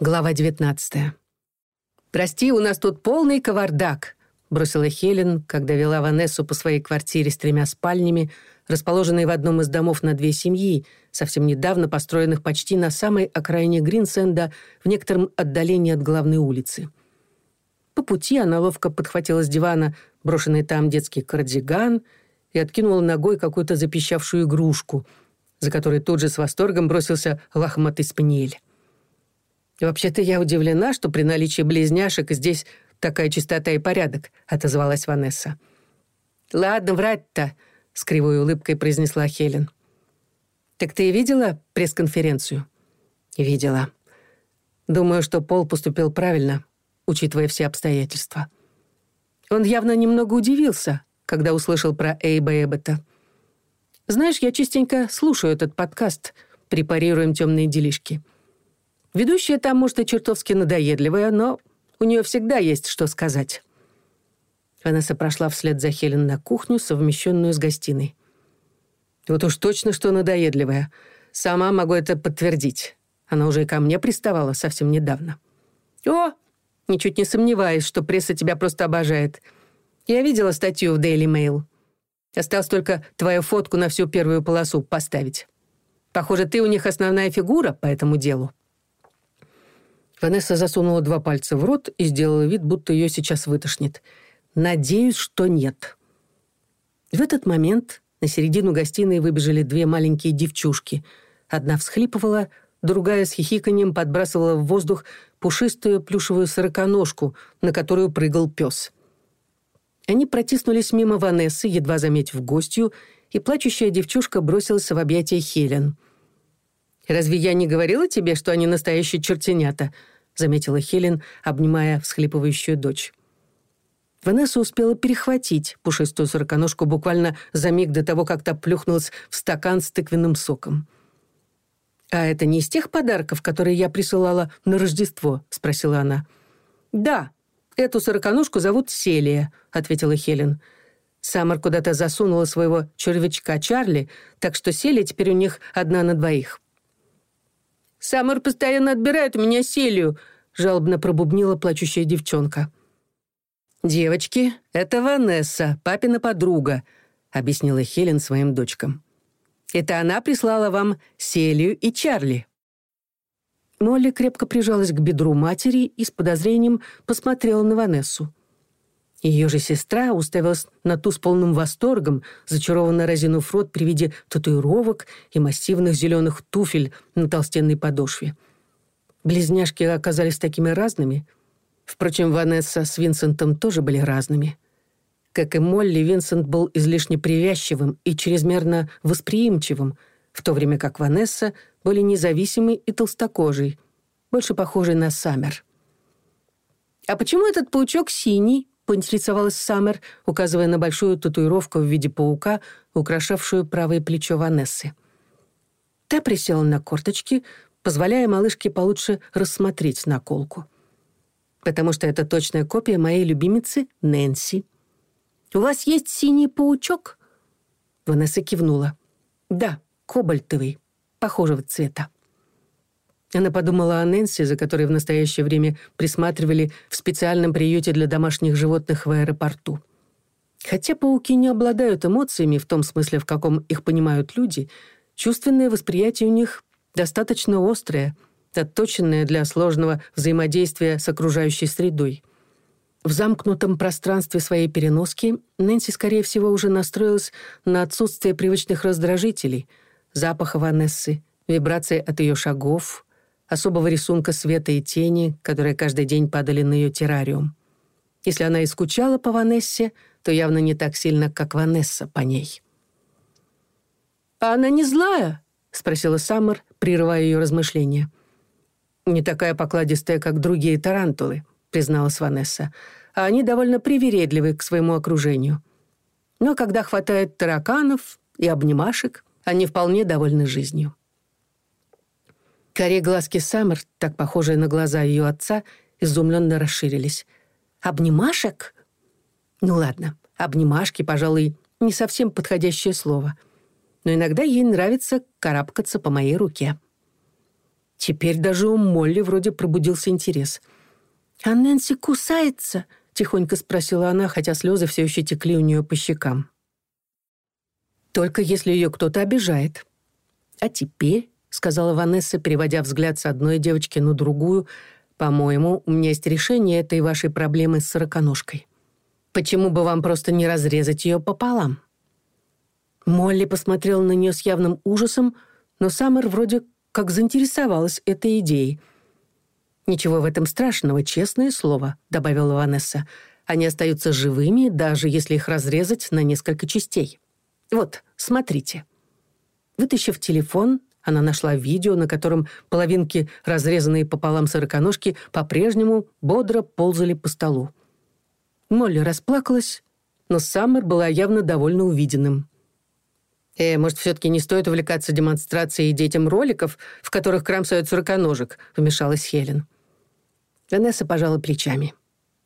Глава 19. «Прости, у нас тут полный кавардак», — бросила Хелен, когда вела Ванессу по своей квартире с тремя спальнями, расположенной в одном из домов на две семьи, совсем недавно построенных почти на самой окраине Гринсенда, в некотором отдалении от главной улицы. По пути она ловко подхватила с дивана брошенный там детский кардиган и откинула ногой какую-то запищавшую игрушку, за которой тут же с восторгом бросился лохматый Вообще то я удивлена, что при наличии близняшек здесь такая чистота и порядок, отозвалась Ванесса. Ладно, врать-то, с кривой улыбкой произнесла Хелен. Так ты и видела пресс-конференцию? Видела. Думаю, что Пол поступил правильно, учитывая все обстоятельства. Он явно немного удивился, когда услышал про Эйба Эббота. «Знаешь, я частенько слушаю этот подкаст «Препарируем темные делишки». Ведущая там, может, и чертовски надоедливая, но у нее всегда есть что сказать». Ванесса прошла вслед за Хелен на кухню, совмещенную с гостиной. «Вот уж точно, что надоедливая. Сама могу это подтвердить. Она уже и ко мне приставала совсем недавно». «О, ничуть не сомневаюсь, что пресса тебя просто обожает. Я видела статью в Daily Mail. Осталось только твою фотку на всю первую полосу поставить. Похоже, ты у них основная фигура по этому делу». Ванесса засунула два пальца в рот и сделала вид, будто ее сейчас вытошнит. «Надеюсь, что нет». В этот момент на середину гостиной выбежали две маленькие девчушки. Одна всхлипывала, другая с хихиканием подбрасывала в воздух пушистую плюшевую сороконожку, на которую прыгал пес. Они протиснулись мимо Ванессы, едва заметив гостью, и плачущая девчушка бросилась в объятия Хелен. «Разве я не говорила тебе, что они настоящие чертенята?» заметила Хелен, обнимая всхлипывающую дочь. Ванесса успела перехватить пушистую сороконожку буквально за миг до того, как та плюхнулась в стакан с тыквенным соком. «А это не из тех подарков, которые я присылала на Рождество?» — спросила она. «Да, эту сороконожку зовут Селия», — ответила Хелен. Самар куда-то засунула своего червячка Чарли, так что Селия теперь у них одна на двоих. Самар постоянно отбирает у меня Селию», — жалобно пробубнила плачущая девчонка. «Девочки, это Ванесса, папина подруга», — объяснила Хелен своим дочкам. «Это она прислала вам Селию и Чарли». Молли крепко прижалась к бедру матери и с подозрением посмотрела на Ванессу. Ее же сестра уставилась на ту с полным восторгом, зачарованно разинув рот при виде татуировок и массивных зеленых туфель на толстенной подошве. Близняшки оказались такими разными. Впрочем, Ванесса с Винсентом тоже были разными. Как и Молли, Винсент был излишне привязчивым и чрезмерно восприимчивым, в то время как Ванесса были независимой и толстокожей, больше похожей на Саммер. «А почему этот паучок синий?» — поинтересовалась Саммер, указывая на большую татуировку в виде паука, украшавшую правое плечо Ванессы. Та присела на корточки, позволяя малышке получше рассмотреть наколку. «Потому что это точная копия моей любимицы Нэнси». «У вас есть синий паучок?» Ванесса кивнула. «Да, кобальтовый, похожего цвета». Она подумала о Нэнси, за которой в настоящее время присматривали в специальном приюте для домашних животных в аэропорту. Хотя пауки не обладают эмоциями в том смысле, в каком их понимают люди, чувственное восприятие у них достаточно острое, отточенное для сложного взаимодействия с окружающей средой. В замкнутом пространстве своей переноски Нэнси, скорее всего, уже настроилась на отсутствие привычных раздражителей — запаха Ванессы, вибрации от ее шагов — Особого рисунка света и тени, которые каждый день падали на ее террариум. Если она и скучала по Ванессе, то явно не так сильно, как Ванесса по ней. «А она не злая?» — спросила Саммер, прерывая ее размышления. «Не такая покладистая, как другие тарантулы», — призналась Ванесса. «А они довольно привередливы к своему окружению. Но когда хватает тараканов и обнимашек, они вполне довольны жизнью». Коре глазки Саммер, так похожие на глаза ее отца, изумленно расширились. «Обнимашек?» Ну ладно, обнимашки, пожалуй, не совсем подходящее слово. Но иногда ей нравится карабкаться по моей руке. Теперь даже у Молли вроде пробудился интерес. «А Нэнси кусается?» — тихонько спросила она, хотя слезы все еще текли у нее по щекам. «Только если ее кто-то обижает. А теперь сказала Ванесса, переводя взгляд с одной девочки на другую. «По-моему, у меня есть решение этой вашей проблемы с сороконожкой. Почему бы вам просто не разрезать ее пополам?» Молли посмотрела на нее с явным ужасом, но Саммер вроде как заинтересовалась этой идеей. «Ничего в этом страшного, честное слово», — добавила Ванесса. «Они остаются живыми, даже если их разрезать на несколько частей. Вот, смотрите». Вытащив телефон, она нашла видео, на котором половинки, разрезанные пополам сороконожки, по-прежнему бодро ползали по столу. Молли расплакалась, но Саммер была явно довольно увиденным. «Э, может, все-таки не стоит увлекаться демонстрацией детям роликов, в которых кромсают сороконожек?» — вмешалась Хелен. Ванесса пожала плечами.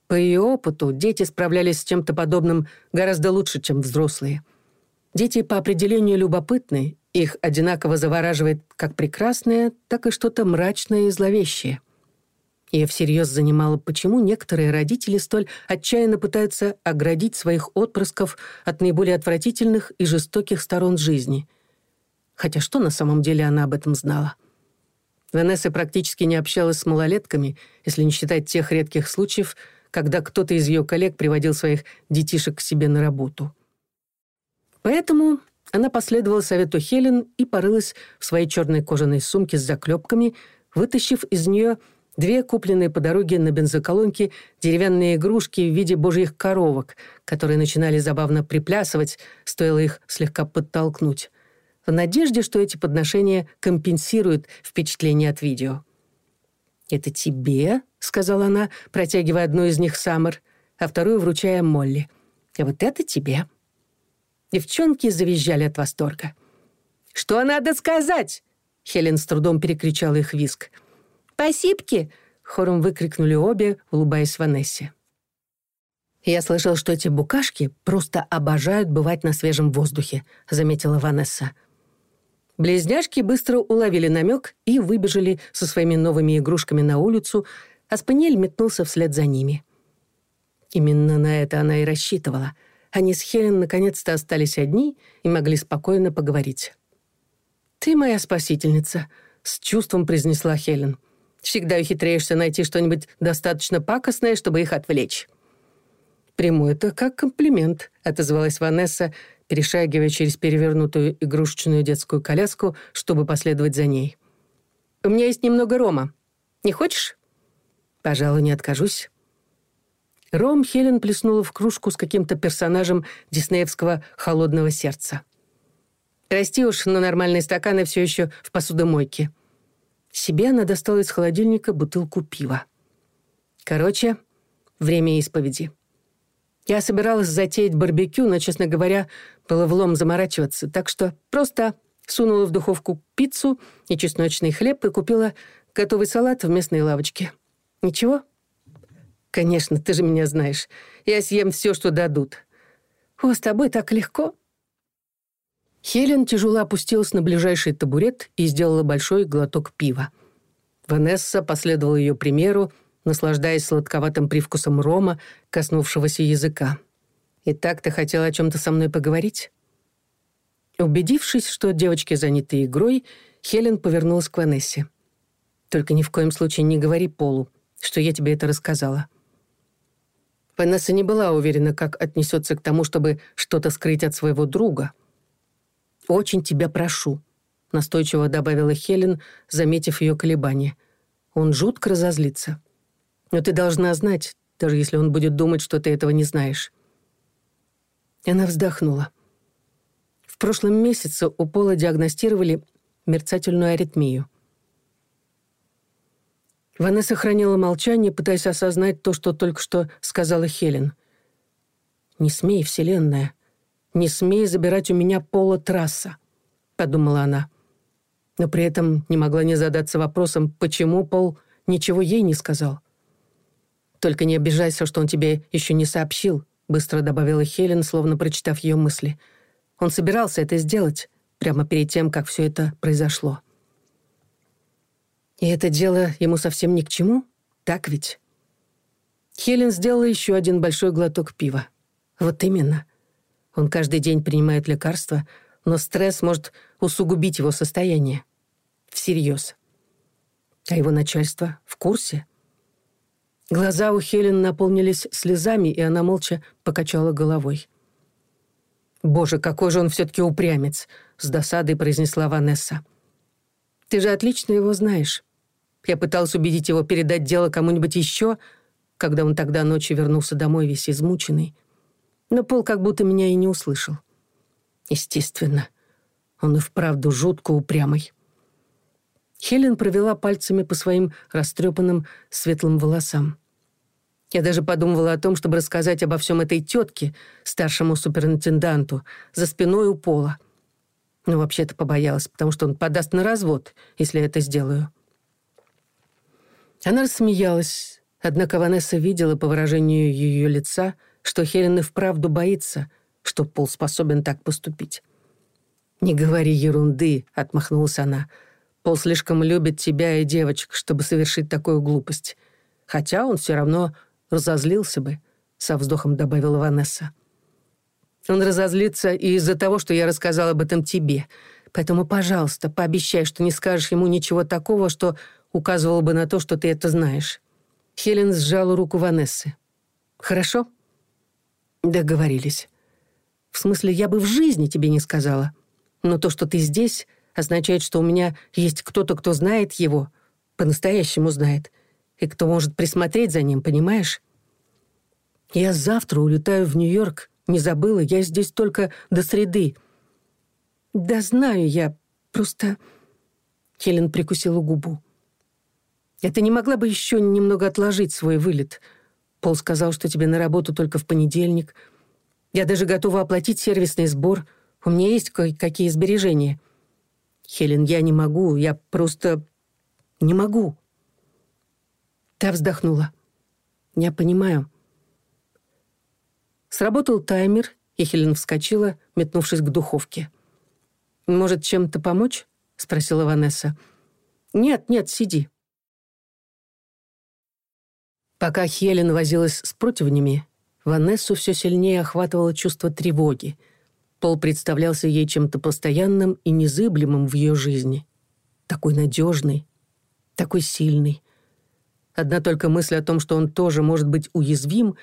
По ее опыту, дети справлялись с чем-то подобным гораздо лучше, чем взрослые. Дети по определению любопытны их одинаково завораживает как прекрасное, так и что-то мрачное и зловещее. Я всерьез занимала, почему некоторые родители столь отчаянно пытаются оградить своих отпрысков от наиболее отвратительных и жестоких сторон жизни. Хотя что на самом деле она об этом знала? Ванесса практически не общалась с малолетками, если не считать тех редких случаев, когда кто-то из ее коллег приводил своих детишек к себе на работу. Поэтому она последовала совету Хелен и порылась в своей черной кожаной сумке с заклепками, вытащив из нее две купленные по дороге на бензоколонке деревянные игрушки в виде божьих коровок, которые начинали забавно приплясывать, стоило их слегка подтолкнуть, в надежде, что эти подношения компенсируют впечатление от видео. «Это тебе?» — сказала она, протягивая одну из них Саммер, а вторую вручая Молли. «А вот это тебе!» Девчонки завизжали от восторга. «Что надо сказать?» Хелен с трудом перекричала их виск. «Посипки!» — хором выкрикнули обе, улыбаясь Ванессе. «Я слышал, что эти букашки просто обожают бывать на свежем воздухе», — заметила Ванесса. Близняшки быстро уловили намек и выбежали со своими новыми игрушками на улицу, а Спаниель метнулся вслед за ними. Именно на это она и рассчитывала — Они с Хелен наконец-то остались одни и могли спокойно поговорить. «Ты моя спасительница», — с чувством произнесла Хелен. «Всегда ухитряешься найти что-нибудь достаточно пакостное, чтобы их отвлечь». «Приму это как комплимент», — отозвалась Ванесса, перешагивая через перевернутую игрушечную детскую коляску, чтобы последовать за ней. «У меня есть немного рома. Не хочешь?» «Пожалуй, не откажусь». Ром Хелен плеснула в кружку с каким-то персонажем диснеевского «Холодного сердца». Расти уж на нормальные стаканы все еще в посудомойке. Себе она достала из холодильника бутылку пива. Короче, время исповеди. Я собиралась затеять барбекю, но, честно говоря, было влом заморачиваться, так что просто сунула в духовку пиццу и чесночный хлеб и купила готовый салат в местной лавочке. Ничего, конечно, ты же меня знаешь. Я съем все, что дадут. О, с тобой так легко». Хелен тяжело опустилась на ближайший табурет и сделала большой глоток пива. Ванесса последовала ее примеру, наслаждаясь сладковатым привкусом рома, коснувшегося языка. «И так ты хотела о чем-то со мной поговорить?» Убедившись, что девочки заняты игрой, Хелен повернулась к Ванессе. «Только ни в коем случае не говори Полу, что я тебе это рассказала. Ванесса не была уверена, как отнесется к тому, чтобы что-то скрыть от своего друга. «Очень тебя прошу», — настойчиво добавила Хелен, заметив ее колебания. «Он жутко разозлится. Но ты должна знать, даже если он будет думать, что ты этого не знаешь». Она вздохнула. В прошлом месяце у Пола диагностировали мерцательную аритмию — Ванесса хранила молчание, пытаясь осознать то, что только что сказала Хелен. «Не смей, Вселенная, не смей забирать у меня пола трасса», — подумала она. Но при этом не могла не задаться вопросом, почему Пол ничего ей не сказал. «Только не обижайся, что он тебе еще не сообщил», — быстро добавила Хелен, словно прочитав ее мысли. «Он собирался это сделать прямо перед тем, как все это произошло». И это дело ему совсем ни к чему? Так ведь? Хелен сделала еще один большой глоток пива. Вот именно. Он каждый день принимает лекарства, но стресс может усугубить его состояние. Всерьез. А его начальство в курсе? Глаза у Хелен наполнились слезами, и она молча покачала головой. «Боже, Я пытался убедить его передать дело кому-нибудь еще, когда он тогда ночью вернулся домой весь измученный. Но Пол как будто меня и не услышал. Естественно, он и вправду жутко упрямый. Хелен провела пальцами по своим растрепанным светлым волосам. Я даже подумывала о том, чтобы рассказать обо всем этой тетке, старшему суперинтенданту, за спиной у Пола. Но вообще-то побоялась, потому что он подаст на развод, если я это сделаю. Она рассмеялась, однако Ванесса видела по выражению ее лица, что Хелен и вправду боится, что Пол способен так поступить. «Не говори ерунды», — отмахнулась она. «Пол слишком любит тебя и девочек, чтобы совершить такую глупость. Хотя он все равно разозлился бы», — со вздохом добавила Ванесса. «Он разозлится и из-за того, что я рассказала об этом тебе. Поэтому, пожалуйста, пообещай, что не скажешь ему ничего такого, что указывало бы на то, что ты это знаешь». Хелен сжала руку Ванессы. «Хорошо?» «Договорились. В смысле, я бы в жизни тебе не сказала. Но то, что ты здесь, означает, что у меня есть кто-то, кто знает его, по-настоящему знает, и кто может присмотреть за ним, понимаешь? Я завтра улетаю в Нью-Йорк, не забыла, я здесь только до среды. Да знаю я, просто...» Хелен прикусила губу. Это не могла бы еще немного отложить свой вылет? Пол сказал, что тебе на работу только в понедельник. Я даже готова оплатить сервисный сбор. У меня есть кое-какие сбережения. Хелен, я не могу, я просто не могу. Та вздохнула. Я понимаю. Сработал таймер, и Хелен вскочила, метнувшись к духовке. «Может, чем-то помочь?» — спросила Ванесса. «Нет, нет, сиди». Пока Хелен возилась с противнями, Ванессу все сильнее охватывало чувство тревоги. Пол представлялся ей чем-то постоянным и незыблемым в ее жизни. Такой надежный, такой сильный. Одна только мысль о том, что он тоже может быть уязвим,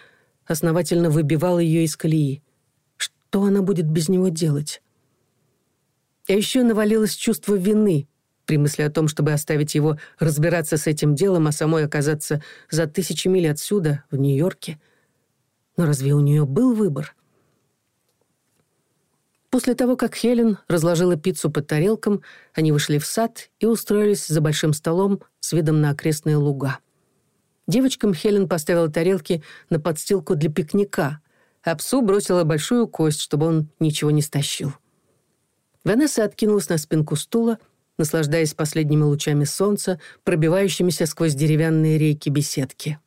основательно выбивала ее из колеи. Что она будет без него делать? А еще навалилось чувство вины — при мысли о том, чтобы оставить его разбираться с этим делом, а самой оказаться за тысячи миль отсюда, в Нью-Йорке. Но разве у нее был выбор? После того, как Хелен разложила пиццу по тарелкам, они вышли в сад и устроились за большим столом с видом на окрестные луга. Девочкам Хелен поставила тарелки на подстилку для пикника, а псу бросила большую кость, чтобы он ничего не наслаждаясь последними лучами солнца, пробивающимися сквозь деревянные рейки беседки.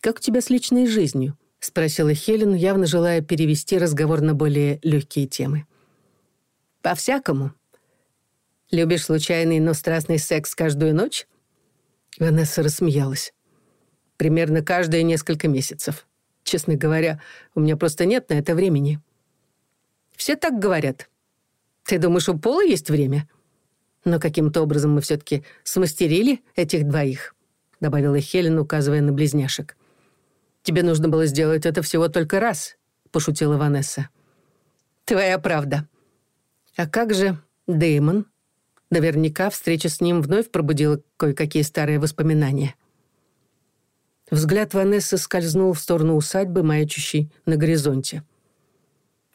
«Как у тебя с личной жизнью?» — спросила Хелен, явно желая перевести разговор на более легкие темы. «По-всякому. Любишь случайный, но страстный секс каждую ночь?» Ванесса рассмеялась. «Примерно каждые несколько месяцев. Честно говоря, у меня просто нет на это времени». «Все так говорят. Ты думаешь, у Пола есть время?» но каким-то образом мы все-таки смастерили этих двоих», — добавила Хелен, указывая на близняшек. «Тебе нужно было сделать это всего только раз», — пошутила Ванесса. «Твоя правда». «А как же Дэймон?» Наверняка встреча с ним вновь пробудила кое-какие старые воспоминания. Взгляд Ванессы скользнул в сторону усадьбы, маячущей на горизонте.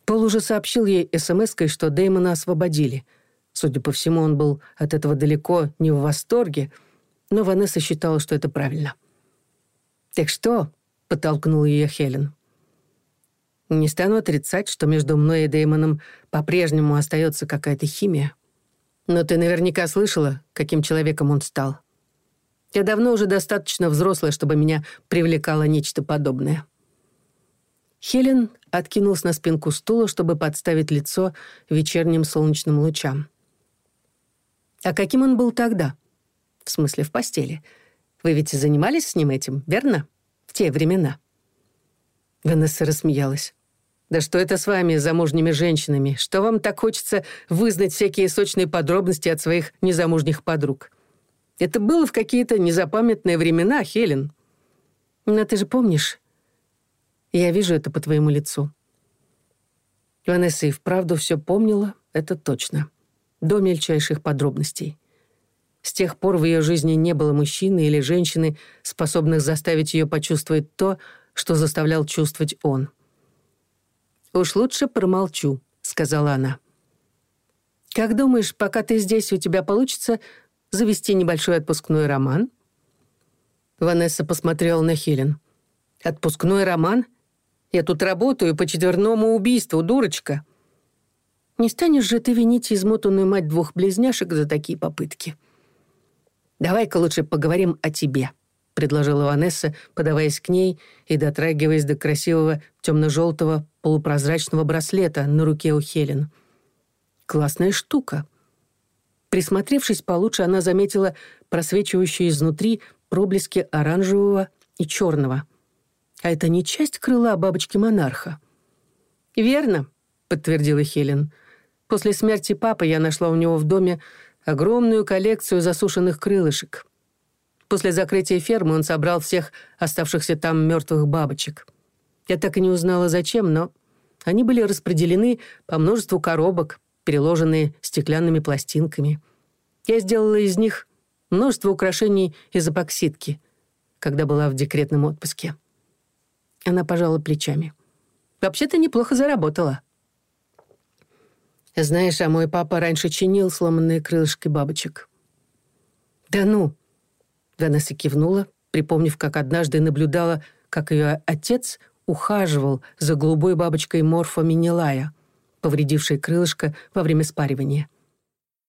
Пол уже сообщил ей смс-кой, что Дэймона освободили — Судя по всему, он был от этого далеко не в восторге, но Ванесса считала, что это правильно. «Так что?» — подтолкнул ее Хелен. «Не стану отрицать, что между мной и Деймоном по-прежнему остается какая-то химия. Но ты наверняка слышала, каким человеком он стал. Я давно уже достаточно взрослая, чтобы меня привлекало нечто подобное». Хелен откинулся на спинку стула, чтобы подставить лицо вечерним солнечным лучам. А каким он был тогда? В смысле, в постели. Вы ведь занимались с ним этим, верно? В те времена». Ванесса рассмеялась. «Да что это с вами, замужними женщинами? Что вам так хочется вызнать всякие сочные подробности от своих незамужних подруг? Это было в какие-то незапамятные времена, Хелен. Но ты же помнишь? Я вижу это по твоему лицу». Ванесса и вправду все помнила, это точно. До мельчайших подробностей. С тех пор в ее жизни не было мужчины или женщины, способных заставить ее почувствовать то, что заставлял чувствовать он. «Уж лучше промолчу», — сказала она. «Как думаешь, пока ты здесь, у тебя получится завести небольшой отпускной роман?» Ванесса посмотрела на Хелен. «Отпускной роман? Я тут работаю по четверному убийству, дурочка!» «Не станешь же ты винить измотанную мать двух близняшек за такие попытки?» «Давай-ка лучше поговорим о тебе», — предложила Ванесса, подаваясь к ней и дотрагиваясь до красивого темно-желтого полупрозрачного браслета на руке у Хелен. «Классная штука». Присмотревшись получше, она заметила просвечивающие изнутри проблески После смерти папы я нашла у него в доме огромную коллекцию засушенных крылышек. После закрытия фермы он собрал всех оставшихся там мертвых бабочек. Я так и не узнала, зачем, но они были распределены по множеству коробок, переложенные стеклянными пластинками. Я сделала из них множество украшений из эпоксидки, когда была в декретном отпуске. Она пожала плечами. «Вообще-то неплохо заработала. Знаешь, а мой папа раньше чинил сломанные крылышки бабочек». «Да ну!» Ванесса кивнула, припомнив, как однажды наблюдала, как ее отец ухаживал за голубой бабочкой морфа Минилая, повредившей крылышко во время спаривания.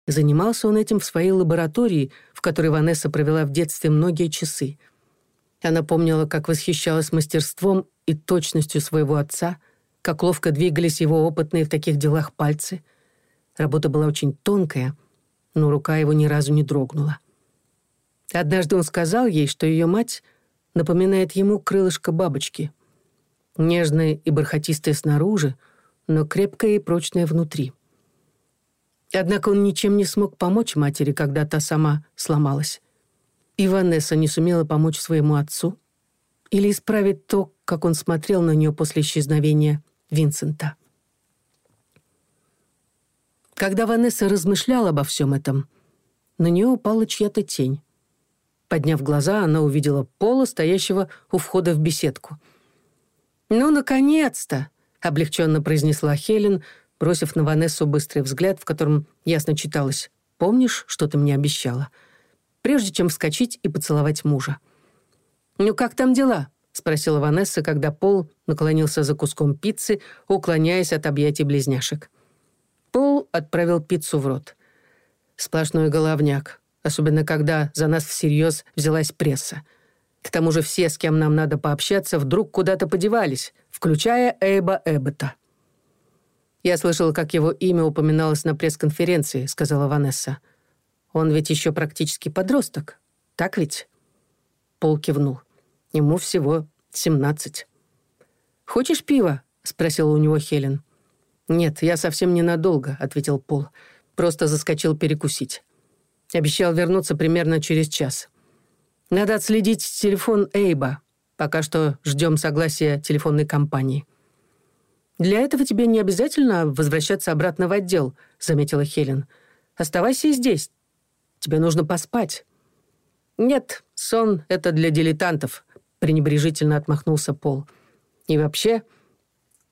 Занимался он этим в своей лаборатории, в которой Ванесса провела в детстве многие часы. Она помнила, как восхищалась мастерством и точностью своего отца, как ловко двигались его опытные в таких делах пальцы — Работа была очень тонкая, но рука его ни разу не дрогнула. Однажды он сказал ей, что ее мать напоминает ему крылышко бабочки. Нежное и бархатистое снаружи, но крепкое и прочное внутри. Однако он ничем не смог помочь матери, когда та сама сломалась. И Ванесса не сумела помочь своему отцу или исправить то, как он смотрел на нее после исчезновения Винсента. Когда Ванесса размышляла обо всем этом, на нее упала чья-то тень. Подняв глаза, она увидела Пола, стоящего у входа в беседку. «Ну, наконец-то!» — облегченно произнесла Хелен, бросив на Ванессу быстрый взгляд, в котором ясно читалось «Помнишь, что ты мне обещала?» прежде чем вскочить и поцеловать мужа. «Ну, как там дела?» — спросила Ванесса, когда Пол наклонился за куском пиццы, уклоняясь от объятий близняшек. пол отправил пиццу в рот. Сплошной головняк, особенно когда за нас всерьез взялась пресса. К тому же все, с кем нам надо пообщаться, вдруг куда-то подевались, включая Эйба Эббета. «Я слышала, как его имя упоминалось на пресс-конференции», — сказала Ванесса. «Он ведь еще практически подросток, так ведь?» Пол кивнул. «Ему всего семнадцать». «Хочешь пива?» — спросила у него Хелен. «Нет, я совсем ненадолго», — ответил Пол. «Просто заскочил перекусить. Обещал вернуться примерно через час. Надо отследить телефон Эйба. Пока что ждем согласия телефонной компании». «Для этого тебе не обязательно возвращаться обратно в отдел», — заметила Хелен. «Оставайся здесь. Тебе нужно поспать». «Нет, сон — это для дилетантов», — пренебрежительно отмахнулся Пол. «И вообще...»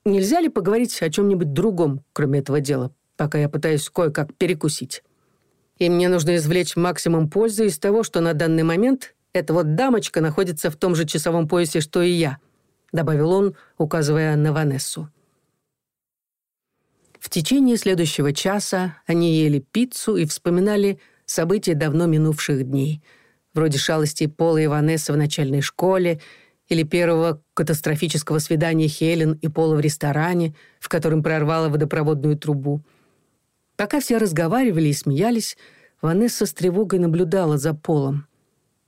Нельзя ли поговорить о чем-нибудь другом, кроме этого дела, пока я пытаюсь кое-как перекусить? И мне нужно извлечь максимум пользы из того, что на данный момент эта вот дамочка находится в том же часовом поясе, что и я», добавил он, указывая на Ванессу. В течение следующего часа они ели пиццу и или первого катастрофического свидания Хелен и Пола в ресторане, в котором прорвала водопроводную трубу. Пока все разговаривали и смеялись, Ванесса с тревогой наблюдала за Полом.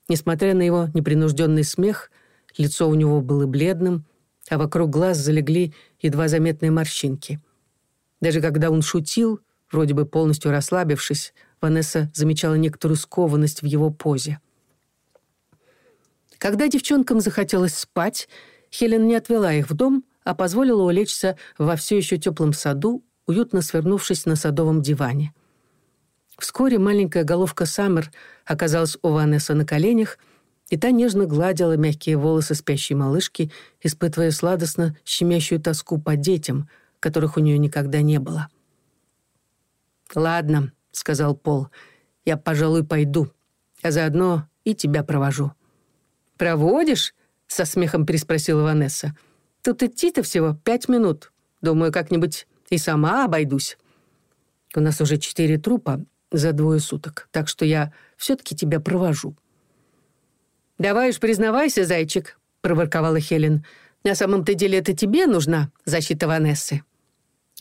Несмотря на его непринужденный смех, лицо у него было бледным, а вокруг глаз залегли едва заметные морщинки. Даже когда он шутил, вроде бы полностью расслабившись, Ванесса замечала некоторую скованность в его позе. Когда девчонкам захотелось спать, Хелен не отвела их в дом, а позволила улечься во все еще теплом саду, уютно свернувшись на садовом диване. Вскоре маленькая головка Саммер оказалась у Ванесса на коленях, и та нежно гладила мягкие волосы спящей малышки, испытывая сладостно щемящую тоску по детям, которых у нее никогда не было. «Ладно», — сказал Пол, — «я, пожалуй, пойду, а заодно и тебя провожу». «Проводишь?» — со смехом переспросила Ванесса. «Тут идти-то всего пять минут. Думаю, как-нибудь и сама обойдусь». «У нас уже четыре трупа за двое суток, так что я все-таки тебя провожу». «Давай уж признавайся, зайчик», — проворковала Хелен. «На самом-то деле это тебе нужна защита Ванессы».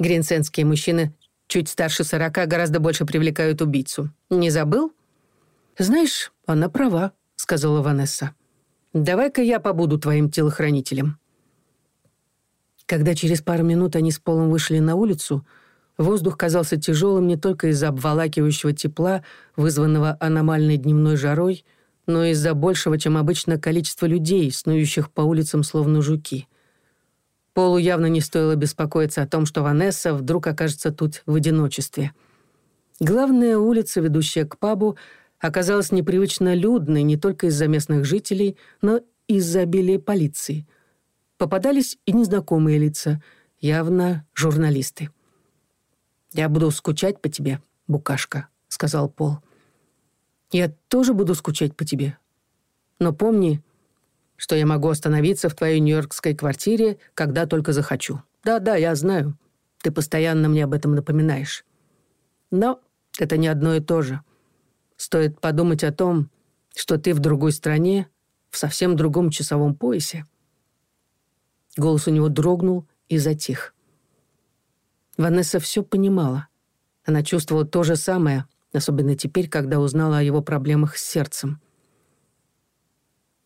Гринсенские мужчины чуть старше сорока гораздо больше привлекают убийцу. Не забыл? «Знаешь, она права», — сказала Ванесса. Давай-ка я побуду твоим телохранителем». Когда через пару минут они с Полом вышли на улицу, воздух казался тяжелым не только из-за обволакивающего тепла, вызванного аномальной дневной жарой, но и из-за большего, чем обычно, количества людей, снующих по улицам словно жуки. Полу явно не стоило беспокоиться о том, что Ванесса вдруг окажется тут в одиночестве. Главная улица, ведущая к пабу, оказалась непривычно людной не только из-за местных жителей, но и из-за обилия полиции. Попадались и незнакомые лица, явно журналисты. «Я буду скучать по тебе, букашка», — сказал Пол. «Я тоже буду скучать по тебе. Но помни, что я могу остановиться в твоей нью-йоркской квартире, когда только захочу. Да-да, я знаю. Ты постоянно мне об этом напоминаешь. Но это не одно и то же. Стоит подумать о том, что ты в другой стране, в совсем другом часовом поясе. Голос у него дрогнул и затих. Ванесса все понимала. Она чувствовала то же самое, особенно теперь, когда узнала о его проблемах с сердцем.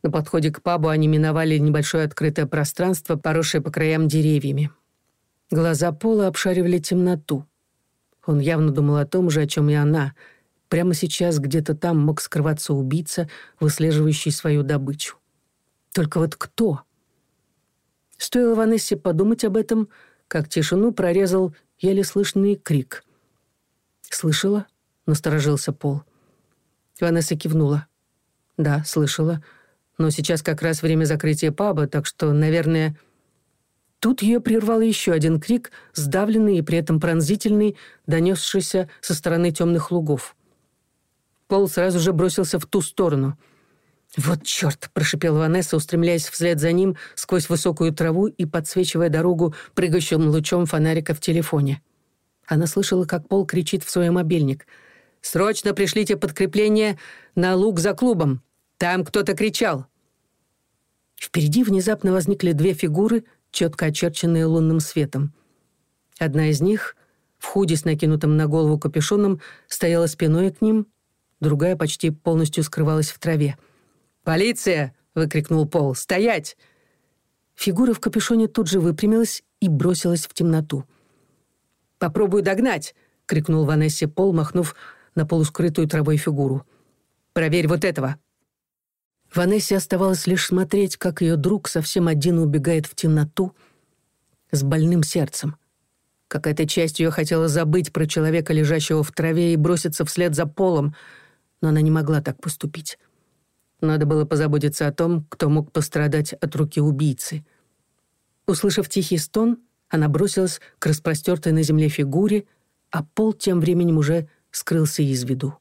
На подходе к пабу они миновали небольшое открытое пространство, поросшее по краям деревьями. Глаза Пола обшаривали темноту. Он явно думал о том же, о чем и она — Прямо сейчас где-то там мог скрываться убийца, выслеживающий свою добычу. Только вот кто? Стоило Ванессе подумать об этом, как тишину прорезал еле слышный крик. «Слышала?» — насторожился Пол. Ванесса кивнула. «Да, слышала. Но сейчас как раз время закрытия паба, так что, наверное...» Тут ее прервал еще один крик, сдавленный и при этом пронзительный, донесшийся со стороны темных лугов. Пол сразу же бросился в ту сторону. «Вот черт!» – прошипел Ванесса, устремляясь вслед за ним сквозь высокую траву и подсвечивая дорогу прыгающим лучом фонарика в телефоне. Она слышала, как Пол кричит в свой мобильник. «Срочно пришлите подкрепление на луг за клубом! Там кто-то кричал!» Впереди внезапно возникли две фигуры, четко очерченные лунным светом. Одна из них, в худи с накинутым на голову капюшоном, стояла спиной к ним – другая почти полностью скрывалась в траве. «Полиция!» — выкрикнул Пол. «Стоять!» Фигура в капюшоне тут же выпрямилась и бросилась в темноту. «Попробую догнать!» — крикнул Ванессе Пол, махнув на полускрытую травой фигуру. «Проверь вот этого!» Ванессе оставалось лишь смотреть, как ее друг совсем один убегает в темноту с больным сердцем. Какая-то часть ее хотела забыть про человека, лежащего в траве, и броситься вслед за полом — но она не могла так поступить. Надо было позаботиться о том, кто мог пострадать от руки убийцы. Услышав тихий стон, она бросилась к распростертой на земле фигуре, а пол тем временем уже скрылся из виду.